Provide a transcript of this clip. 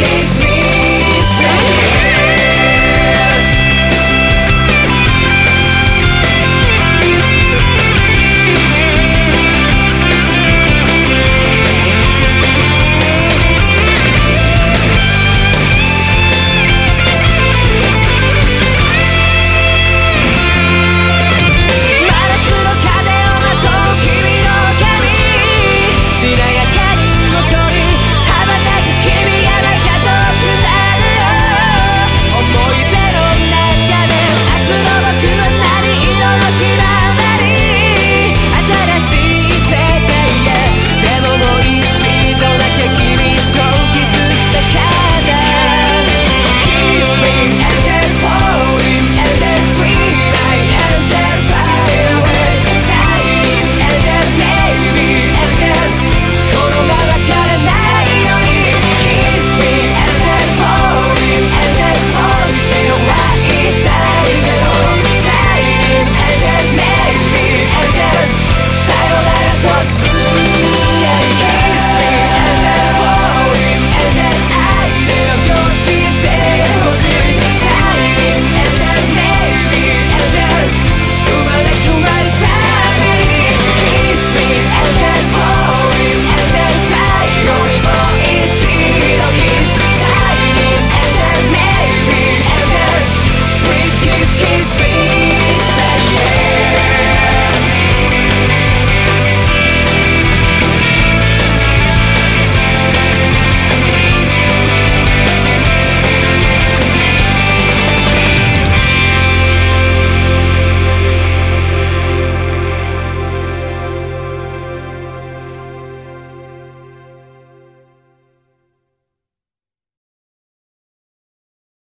kiss me.